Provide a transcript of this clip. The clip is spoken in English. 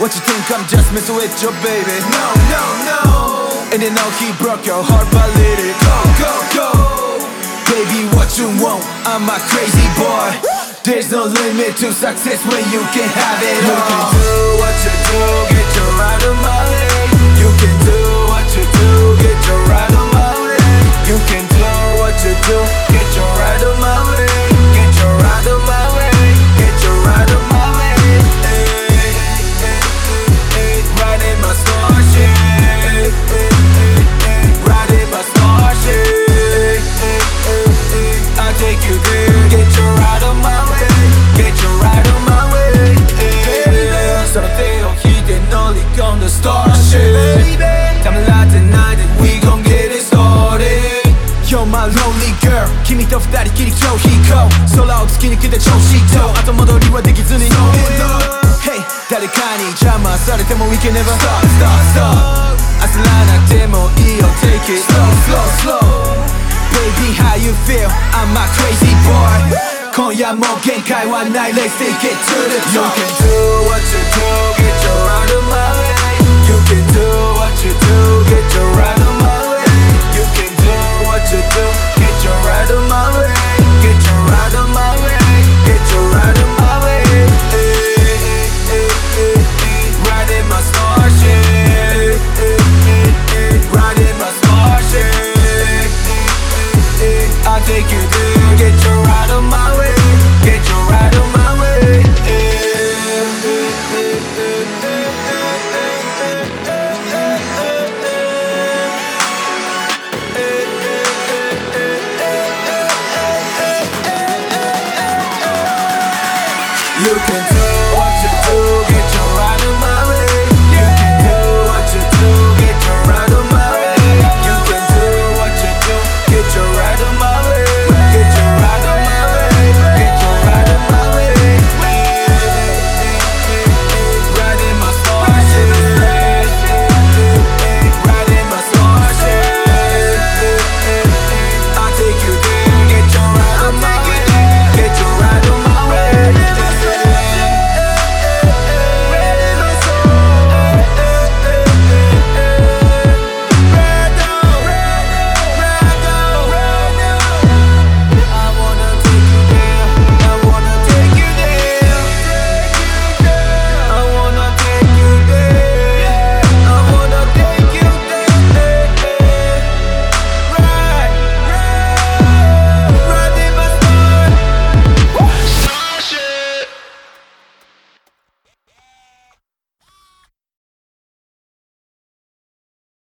What you think? I'm just messing with your baby? No, no, no. And then now he broke your heart but let it go, go, go. Baby, what you want? I'm a crazy boy. There's no limit to success when you can have it all You can do what you do, get your right 空を突き抜けて調子と後戻りはできずに Hey 誰かに邪魔されても We can never stop stop stop 焦らなくてもいいよ Take it slow slow slow Baby how you feel I'm a crazy boy 今夜も限界はない Let's take it to the top You can do what you do You can